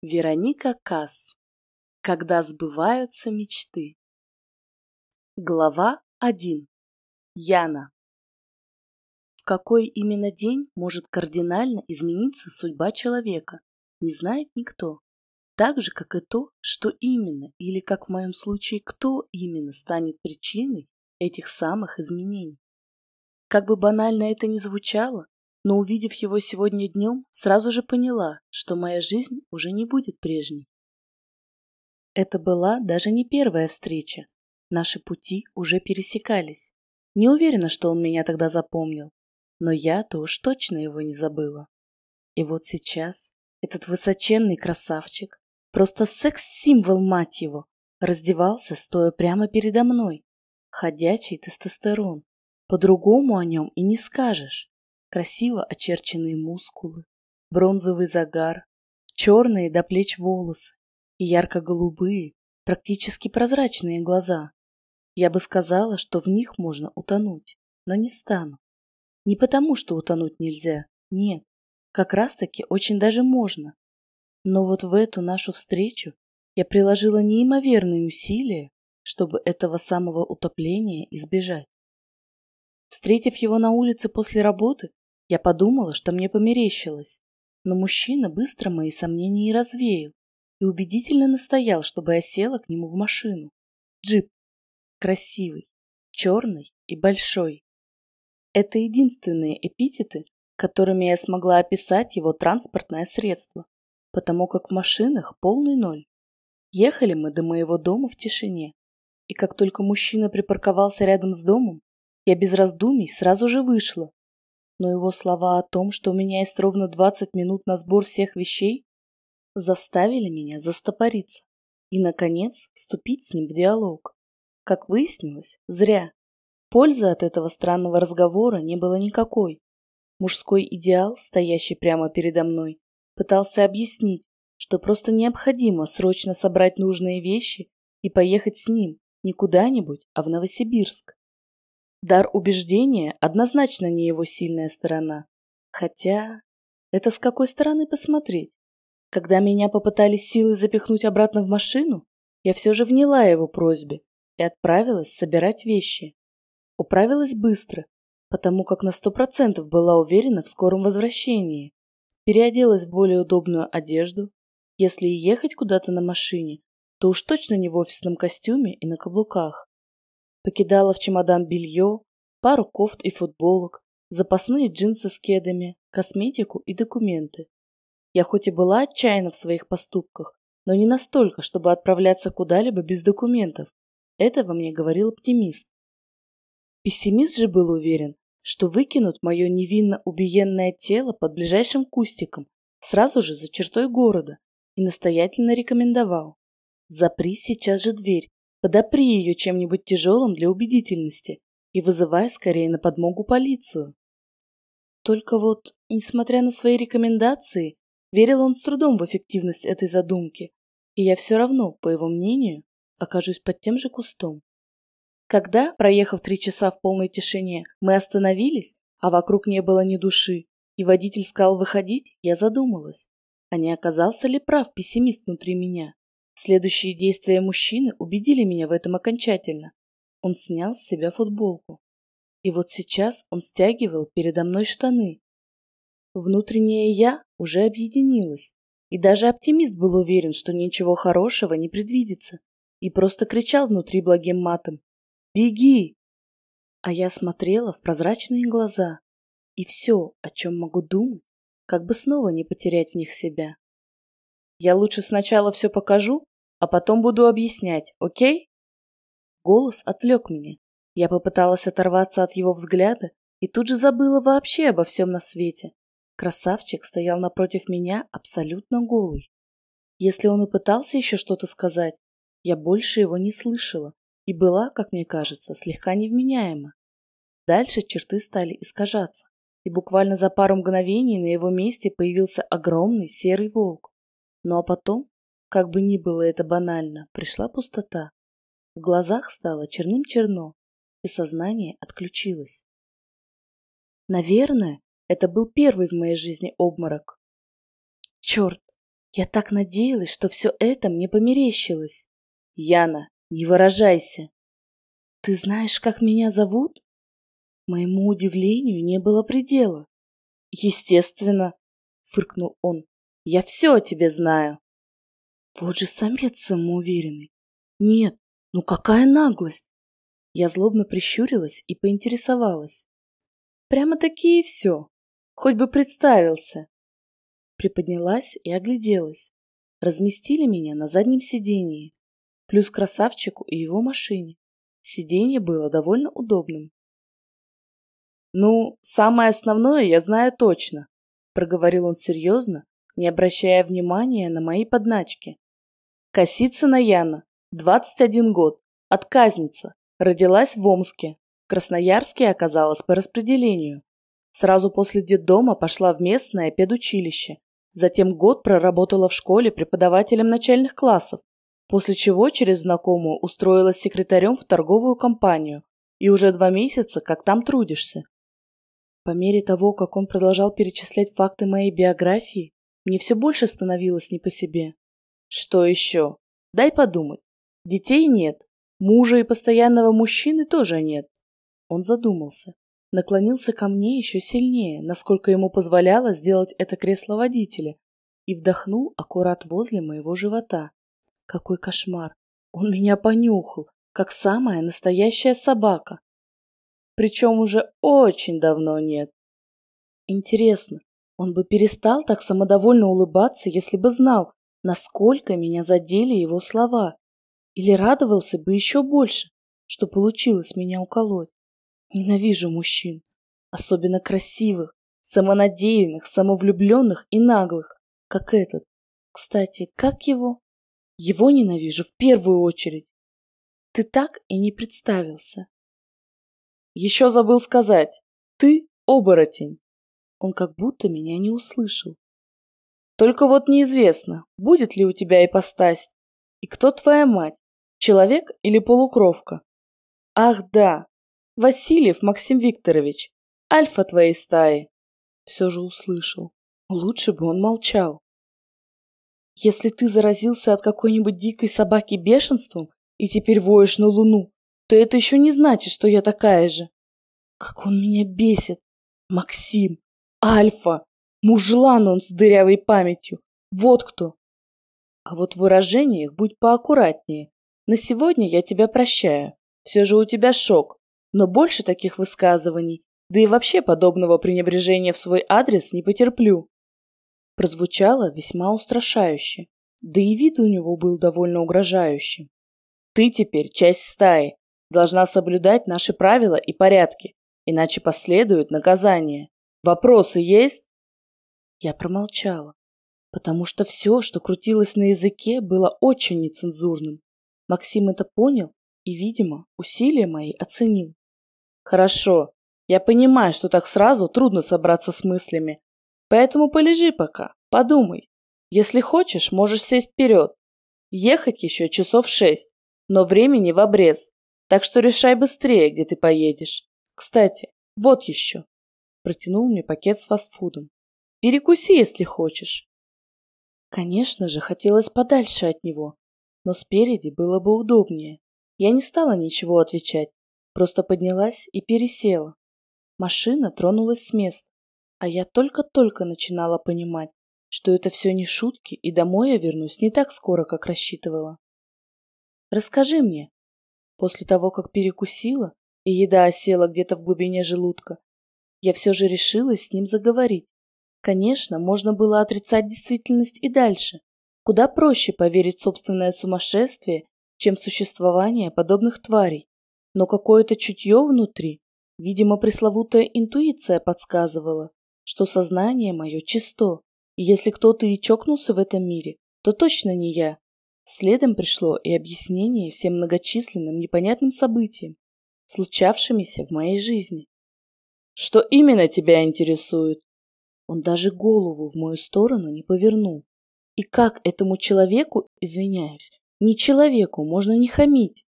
Вероника Касс. Когда сбываются мечты. Глава 1. Яна. В какой именно день может кардинально измениться судьба человека, не знает никто. Так же, как и то, что именно, или как в моем случае, кто именно станет причиной этих самых изменений. Как бы банально это ни звучало, но увидев его сегодня днем, сразу же поняла, что моя жизнь уже не будет прежней. Это была даже не первая встреча. Наши пути уже пересекались. Не уверена, что он меня тогда запомнил, но я-то уж точно его не забыла. И вот сейчас этот высоченный красавчик, просто секс-символ, мать его, раздевался, стоя прямо передо мной. Ходячий тестостерон. По-другому о нем и не скажешь красиво очерченные мускулы, бронзовый загар, черные до плеч волосы и ярко-голубые, практически прозрачные глаза. Я бы сказала, что в них можно утонуть, но не стану. Не потому, что утонуть нельзя, нет, как раз-таки очень даже можно. Но вот в эту нашу встречу я приложила неимоверные усилия, чтобы этого самого утопления избежать. Встретив его на улице после работы, я подумала, что мне померещилось, но мужчина быстро мои сомнения и развеял и убедительно настоял, чтобы я села к нему в машину. Джип. Красивый, черный и большой. Это единственные эпитеты, которыми я смогла описать его транспортное средство, потому как в машинах полный ноль. Ехали мы до моего дома в тишине, и как только мужчина припарковался рядом с домом, я без раздумий сразу же вышла но его слова о том, что у меня есть ровно 20 минут на сбор всех вещей, заставили меня застопориться и, наконец, вступить с ним в диалог. Как выяснилось, зря. Пользы от этого странного разговора не было никакой. Мужской идеал, стоящий прямо передо мной, пытался объяснить, что просто необходимо срочно собрать нужные вещи и поехать с ним не куда-нибудь, а в Новосибирск. Дар убеждения однозначно не его сильная сторона. Хотя, это с какой стороны посмотреть? Когда меня попытались силой запихнуть обратно в машину, я все же вняла его просьбе и отправилась собирать вещи. Управилась быстро, потому как на сто процентов была уверена в скором возвращении. Переоделась в более удобную одежду. Если и ехать куда-то на машине, то уж точно не в офисном костюме и на каблуках. Покидала в чемодан белье, пару кофт и футболок, запасные джинсы с кедами, косметику и документы. Я хоть и была отчаянна в своих поступках, но не настолько, чтобы отправляться куда-либо без документов. Этого мне говорил оптимист. Пессимист же был уверен, что выкинут мое невинно убиенное тело под ближайшим кустиком, сразу же за чертой города, и настоятельно рекомендовал. Запри сейчас же дверь Подопри ее чем-нибудь тяжелым для убедительности и вызывай скорее на подмогу полицию. Только вот, несмотря на свои рекомендации, верил он с трудом в эффективность этой задумки, и я все равно, по его мнению, окажусь под тем же кустом. Когда, проехав три часа в полной тишине, мы остановились, а вокруг не было ни души, и водитель сказал выходить, я задумалась, а не оказался ли прав пессимист внутри меня. Следующие действия мужчины убедили меня в этом окончательно. Он снял с себя футболку. И вот сейчас он стягивал передо мной штаны. Внутреннее «я» уже объединилось. И даже оптимист был уверен, что ничего хорошего не предвидится. И просто кричал внутри благим матом «Беги!». А я смотрела в прозрачные глаза. И все, о чем могу думать, как бы снова не потерять в них себя. Я лучше сначала все покажу, а потом буду объяснять, окей? Голос отвлек меня. Я попыталась оторваться от его взгляда и тут же забыла вообще обо всем на свете. Красавчик стоял напротив меня абсолютно голый. Если он и пытался еще что-то сказать, я больше его не слышала и была, как мне кажется, слегка невменяема. Дальше черты стали искажаться, и буквально за пару мгновений на его месте появился огромный серый волк. Ну а потом как бы ни было это банально, пришла пустота. В глазах стало черным-черно, и сознание отключилось. Наверное, это был первый в моей жизни обморок. Черт, Я так надеялась, что все это мне померещилось. Яна, не выражайся. Ты знаешь, как меня зовут? Моему удивлению не было предела. Естественно, фыркнул он. Я все о тебе знаю. Вот же самец самоуверенный. Нет, ну какая наглость! Я злобно прищурилась и поинтересовалась. Прямо-таки и все. Хоть бы представился. Приподнялась и огляделась. Разместили меня на заднем сидении, плюс красавчику и его машине. Сиденье было довольно удобным. «Ну, самое основное я знаю точно», — проговорил он серьезно, не обращая внимания на мои подначки. «Косицына Яна, 21 год, отказница, родилась в Омске, в Красноярске оказалась по распределению. Сразу после детдома пошла в местное педучилище, затем год проработала в школе преподавателем начальных классов, после чего через знакомую устроилась секретарем в торговую компанию. И уже два месяца как там трудишься. По мере того, как он продолжал перечислять факты моей биографии, мне все больше становилось не по себе. Что еще? Дай подумать. Детей нет. Мужа и постоянного мужчины тоже нет. Он задумался. Наклонился ко мне еще сильнее, насколько ему позволяло сделать это кресло водителя, и вдохнул аккурат возле моего живота. Какой кошмар! Он меня понюхал, как самая настоящая собака причем уже очень давно нет. Интересно, он бы перестал так самодовольно улыбаться, если бы знал, насколько меня задели его слова, или радовался бы еще больше, что получилось меня уколоть. Ненавижу мужчин, особенно красивых, самонадеянных, самовлюбленных и наглых, как этот. Кстати, как его? Его ненавижу в первую очередь. Ты так и не представился. Еще забыл сказать. Ты оборотень. Он как будто меня не услышал. Только вот неизвестно, будет ли у тебя ипостась. И кто твоя мать? Человек или полукровка? Ах да, Васильев Максим Викторович, альфа твоей стаи. Все же услышал. Лучше бы он молчал. Если ты заразился от какой-нибудь дикой собаки бешенством и теперь воешь на луну, то это еще не значит, что я такая же. Как он меня бесит! Максим! Альфа! Мужлан он с дырявой памятью! Вот кто! А вот в выражениях будь поаккуратнее. На сегодня я тебя прощаю. Все же у тебя шок. Но больше таких высказываний, да и вообще подобного пренебрежения в свой адрес не потерплю. Прозвучало весьма устрашающе. Да и вид у него был довольно угрожающим. Ты теперь часть стаи, должна соблюдать наши правила и порядки, иначе последует наказание. Вопросы есть? Я промолчала, потому что все, что крутилось на языке, было очень нецензурным. Максим это понял и, видимо, усилия мои оценил. Хорошо, я понимаю, что так сразу трудно собраться с мыслями, поэтому полежи пока, подумай. Если хочешь, можешь сесть вперед. Ехать еще часов шесть, но времени в обрез. Так что решай быстрее, где ты поедешь. Кстати, вот еще. Протянул мне пакет с фастфудом. Перекуси, если хочешь. Конечно же, хотелось подальше от него, но спереди было бы удобнее. Я не стала ничего отвечать, просто поднялась и пересела. Машина тронулась с места, а я только-только начинала понимать, что это все не шутки, и домой я вернусь не так скоро, как рассчитывала. Расскажи мне, После того, как перекусила, и еда осела где-то в глубине желудка, я все же решилась с ним заговорить. Конечно, можно было отрицать действительность и дальше. Куда проще поверить в собственное сумасшествие, чем в существование подобных тварей. Но какое-то чутье внутри, видимо, пресловутая интуиция подсказывала, что сознание мое чисто, и если кто-то и чокнулся в этом мире, то точно не я. Следом пришло и объяснение всем многочисленным непонятным событиям, случавшимися в моей жизни. Что именно тебя интересует? Он даже голову в мою сторону не повернул. И как этому человеку, извиняюсь, не человеку, можно не хамить?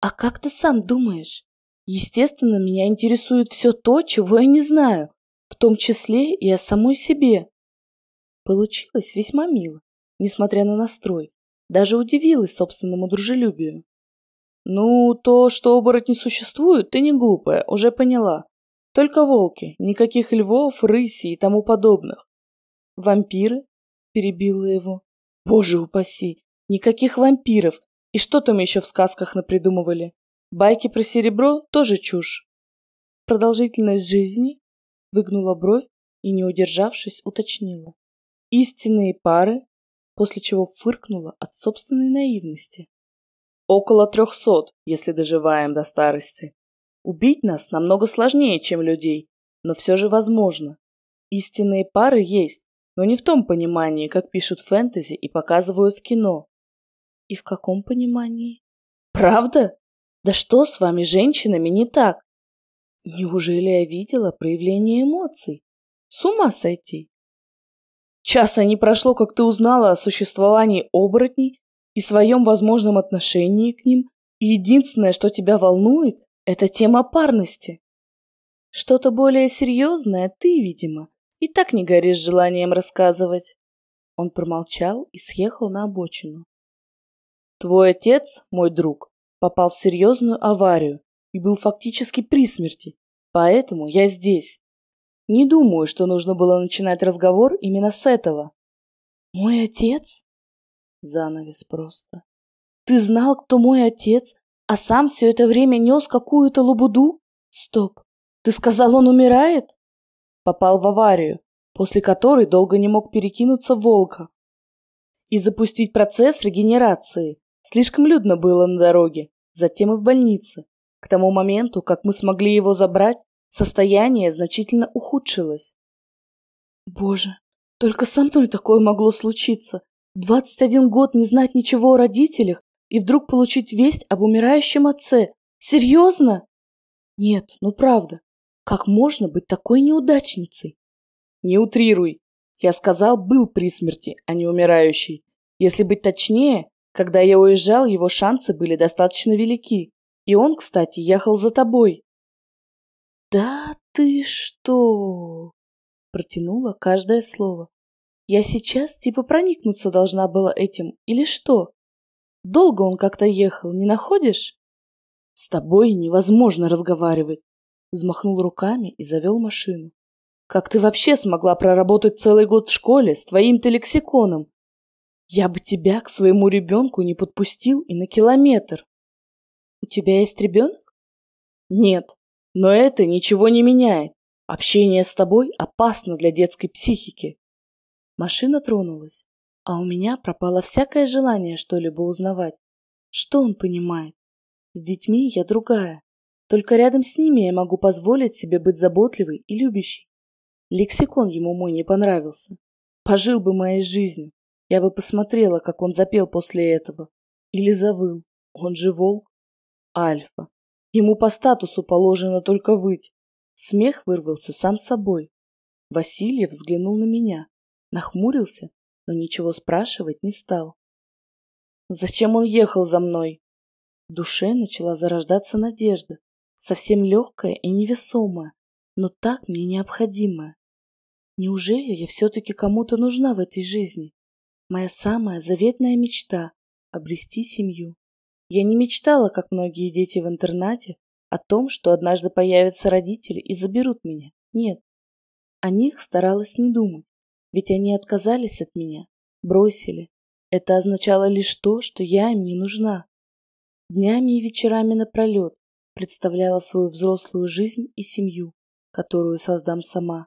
А как ты сам думаешь? Естественно, меня интересует все то, чего я не знаю, в том числе и о самой себе. Получилось весьма мило, несмотря на настрой. Даже удивилась собственному дружелюбию. «Ну, то, что оборотни существуют, ты не глупая, уже поняла. Только волки, никаких львов, рыси и тому подобных. Вампиры?» – перебила его. «Боже упаси! Никаких вампиров! И что там еще в сказках напридумывали? Байки про серебро – тоже чушь. Продолжительность жизни?» – выгнула бровь и, не удержавшись, уточнила. «Истинные пары?» После чего фыркнула от собственной наивности. Около трехсот, если доживаем до старости. Убить нас намного сложнее, чем людей, но все же возможно. Истинные пары есть, но не в том понимании, как пишут фэнтези и показывают в кино. И в каком понимании? Правда? Да что с вами, женщинами, не так? Неужели я видела проявление эмоций? С ума сойти! Часа не прошло, как ты узнала о существовании оборотней и своем возможном отношении к ним, и единственное, что тебя волнует, это тема парности. Что-то более серьезное ты, видимо, и так не горишь желанием рассказывать. Он промолчал и съехал на обочину. Твой отец, мой друг, попал в серьезную аварию и был фактически при смерти, поэтому я здесь. Не думаю, что нужно было начинать разговор именно с этого. Мой отец? Занавес просто. Ты знал, кто мой отец, а сам все это время нес какую-то лабуду? Стоп. Ты сказал, он умирает? Попал в аварию, после которой долго не мог перекинуться волка. И запустить процесс регенерации. Слишком людно было на дороге, затем и в больнице. К тому моменту, как мы смогли его забрать, состояние значительно ухудшилось. Боже, только со мной такое могло случиться. 21 год не знать ничего о родителях и вдруг получить весть об умирающем отце. Серьезно? Нет, ну правда. Как можно быть такой неудачницей? Не утрируй. Я сказал, был при смерти, а не умирающий. Если быть точнее, когда я уезжал, его шансы были достаточно велики. И он, кстати, ехал за тобой. Да ты что? Протянула каждое слово. Я сейчас типа проникнуться должна была этим, или что? Долго он как-то ехал, не находишь? С тобой невозможно разговаривать. Взмахнул руками и завел машину. Как ты вообще смогла проработать целый год в школе с твоим-то лексиконом? Я бы тебя к своему ребенку не подпустил и на километр. У тебя есть ребенок? Нет, но это ничего не меняет. Общение с тобой опасно для детской психики. Машина тронулась, а у меня пропало всякое желание что-либо узнавать. Что он понимает? С детьми я другая. Только рядом с ними я могу позволить себе быть заботливой и любящей. Лексикон ему мой не понравился. Пожил бы моей жизнью. Я бы посмотрела, как он запел после этого. Или завыл. Он же волк. Альфа. Ему по статусу положено только выть. Смех вырвался сам собой. Васильев взглянул на меня нахмурился, но ничего спрашивать не стал. Зачем он ехал за мной? В душе начала зарождаться надежда, совсем легкая и невесомая, но так мне необходимая. Неужели я все-таки кому-то нужна в этой жизни? Моя самая заветная мечта – обрести семью. Я не мечтала, как многие дети в интернате, о том, что однажды появятся родители и заберут меня. Нет. О них старалась не думать. Ведь они отказались от меня, бросили. Это означало лишь то, что я им не нужна. Днями и вечерами напролет представляла свою взрослую жизнь и семью, которую создам сама.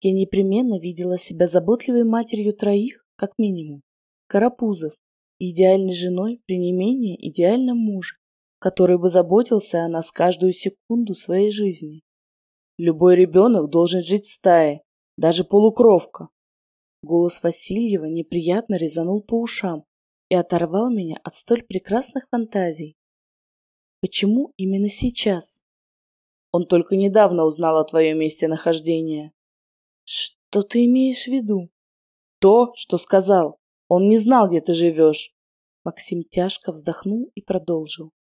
Я непременно видела себя заботливой матерью троих, как минимум. Карапузов, идеальной женой при не менее идеальном муже, который бы заботился о нас каждую секунду своей жизни. Любой ребенок должен жить в стае, даже полукровка. Голос Васильева неприятно резанул по ушам и оторвал меня от столь прекрасных фантазий. Почему именно сейчас? Он только недавно узнал о твоем месте нахождения. Что ты имеешь в виду? То, что сказал. Он не знал, где ты живешь. Максим тяжко вздохнул и продолжил.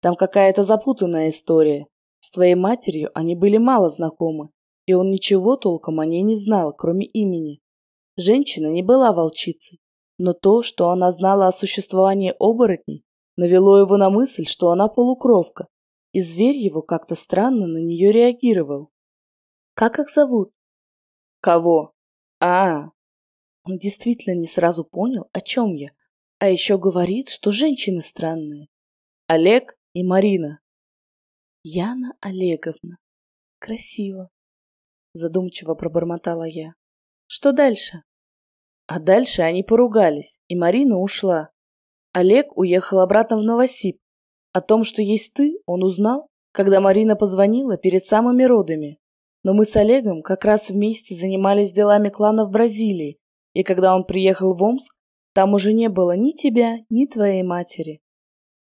Там какая-то запутанная история. С твоей матерью они были мало знакомы, и он ничего толком о ней не знал, кроме имени. Женщина не была волчицей, но то, что она знала о существовании оборотней, навело его на мысль, что она полукровка, и зверь его как-то странно на нее реагировал. «Как их зовут?» «Кого?» «А, он действительно не сразу понял, о чем я, а еще говорит, что женщины странные. Олег и Марина». «Яна Олеговна. Красиво», — задумчиво пробормотала я. «Что дальше?» А дальше они поругались, и Марина ушла. Олег уехал обратно в Новосиб. О том, что есть ты, он узнал, когда Марина позвонила перед самыми родами. Но мы с Олегом как раз вместе занимались делами клана в Бразилии, и когда он приехал в Омск, там уже не было ни тебя, ни твоей матери.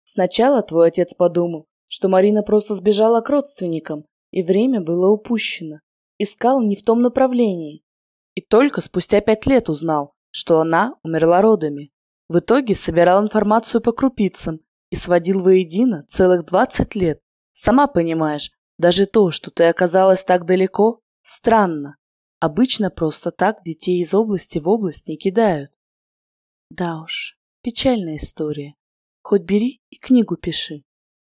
Сначала твой отец подумал, что Марина просто сбежала к родственникам, и время было упущено. Искал не в том направлении. И только спустя пять лет узнал, что она умерла родами. В итоге собирал информацию по крупицам и сводил воедино целых двадцать лет. Сама понимаешь, даже то, что ты оказалась так далеко, странно. Обычно просто так детей из области в область не кидают. Да уж, печальная история. Хоть бери и книгу пиши.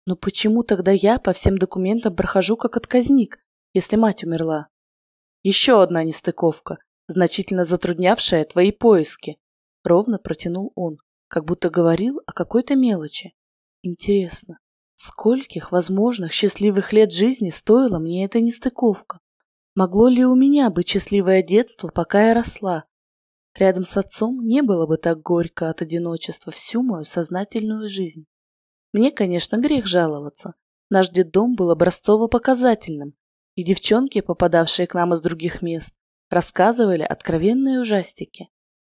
Но почему тогда я по всем документам прохожу как отказник, если мать умерла? Еще одна нестыковка, значительно затруднявшая твои поиски. Ровно протянул он, как будто говорил о какой-то мелочи. Интересно, скольких возможных счастливых лет жизни стоила мне эта нестыковка? Могло ли у меня быть счастливое детство, пока я росла? Рядом с отцом не было бы так горько от одиночества всю мою сознательную жизнь. Мне, конечно, грех жаловаться. Наш детдом был образцово-показательным, и девчонки, попадавшие к нам из других мест, рассказывали откровенные ужастики.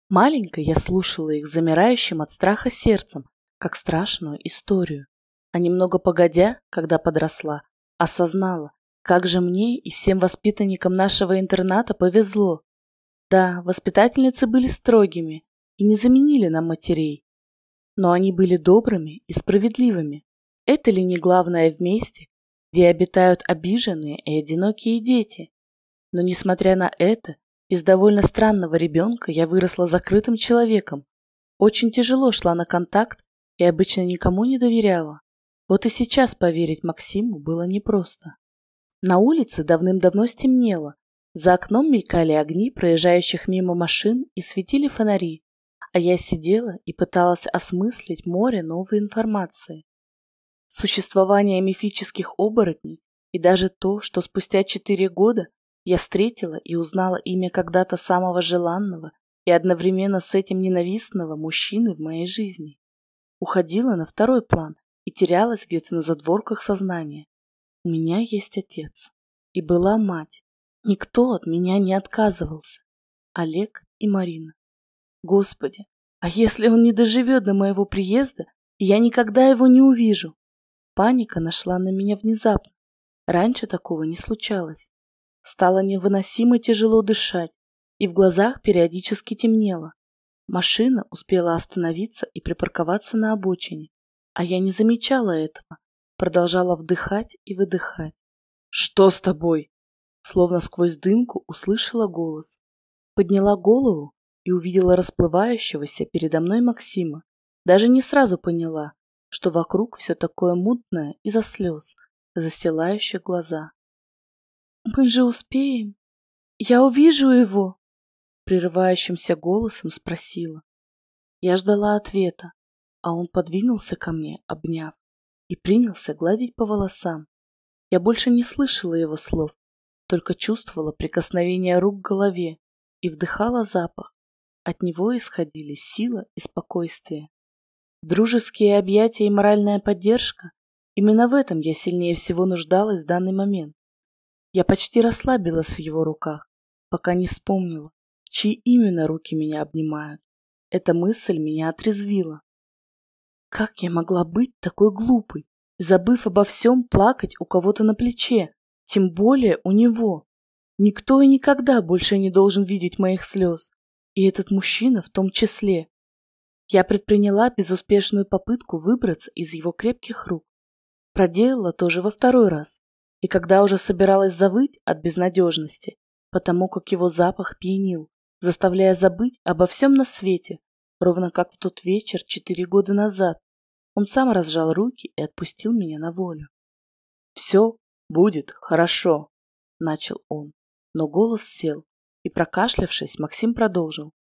Маленькой я слушала их замирающим от страха сердцем, как страшную историю. А немного погодя, когда подросла, осознала, как же мне и всем воспитанникам нашего интерната повезло. Да, воспитательницы были строгими и не заменили нам матерей. Но они были добрыми и справедливыми. Это ли не главное в месте, где обитают обиженные и одинокие дети? Но несмотря на это, из довольно странного ребенка я выросла закрытым человеком. Очень тяжело шла на контакт и обычно никому не доверяла. Вот и сейчас поверить Максиму было непросто. На улице давным-давно стемнело. За окном мелькали огни проезжающих мимо машин и светили фонари, а я сидела и пыталась осмыслить море новой информации. Существование мифических оборотней и даже то, что спустя четыре года я встретила и узнала имя когда-то самого желанного и одновременно с этим ненавистного мужчины в моей жизни. Уходила на второй план и терялась где-то на задворках сознания. У меня есть отец. И была мать. Никто от меня не отказывался. Олег и Марина. Господи, а если он не доживет до моего приезда, я никогда его не увижу? Паника нашла на меня внезапно. Раньше такого не случалось. Стало невыносимо тяжело дышать, и в глазах периодически темнело. Машина успела остановиться и припарковаться на обочине, а я не замечала этого, продолжала вдыхать и выдыхать. «Что с тобой?» Словно сквозь дымку услышала голос. Подняла голову и увидела расплывающегося передо мной Максима. Даже не сразу поняла, что вокруг все такое мутное из-за слез, застилающих глаза. «Мы же успеем? Я увижу его!» Прерывающимся голосом спросила. Я ждала ответа, а он подвинулся ко мне, обняв, и принялся гладить по волосам. Я больше не слышала его слов, только чувствовала прикосновение рук к голове и вдыхала запах. От него исходили сила и спокойствие. Дружеские объятия и моральная поддержка – именно в этом я сильнее всего нуждалась в данный момент. Я почти расслабилась в его руках, пока не вспомнила, чьи именно руки меня обнимают. Эта мысль меня отрезвила. Как я могла быть такой глупой, забыв обо всем плакать у кого-то на плече, тем более у него? Никто и никогда больше не должен видеть моих слез, и этот мужчина в том числе. Я предприняла безуспешную попытку выбраться из его крепких рук. Проделала тоже во второй раз и когда уже собиралась завыть от безнадежности, потому как его запах пьянил, заставляя забыть обо всем на свете, ровно как в тот вечер четыре года назад. Он сам разжал руки и отпустил меня на волю. «Все будет хорошо», — начал он, но голос сел, и, прокашлявшись, Максим продолжил.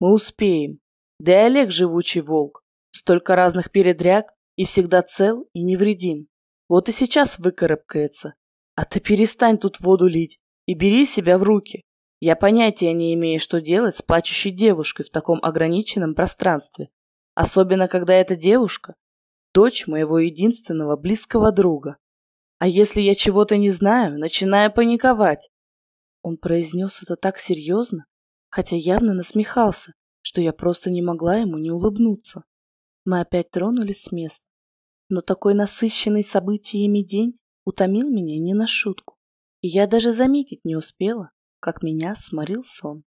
«Мы успеем. Да и Олег живучий волк. Столько разных передряг, и всегда цел и невредим. Вот и сейчас выкарабкается. А ты перестань тут воду лить и бери себя в руки. Я понятия не имею, что делать с плачущей девушкой в таком ограниченном пространстве. Особенно, когда эта девушка – дочь моего единственного близкого друга. А если я чего-то не знаю, начинаю паниковать. Он произнес это так серьезно, хотя явно насмехался, что я просто не могла ему не улыбнуться. Мы опять тронулись с места. Но такой насыщенный событиями день утомил меня не на шутку, и я даже заметить не успела, как меня сморил сон.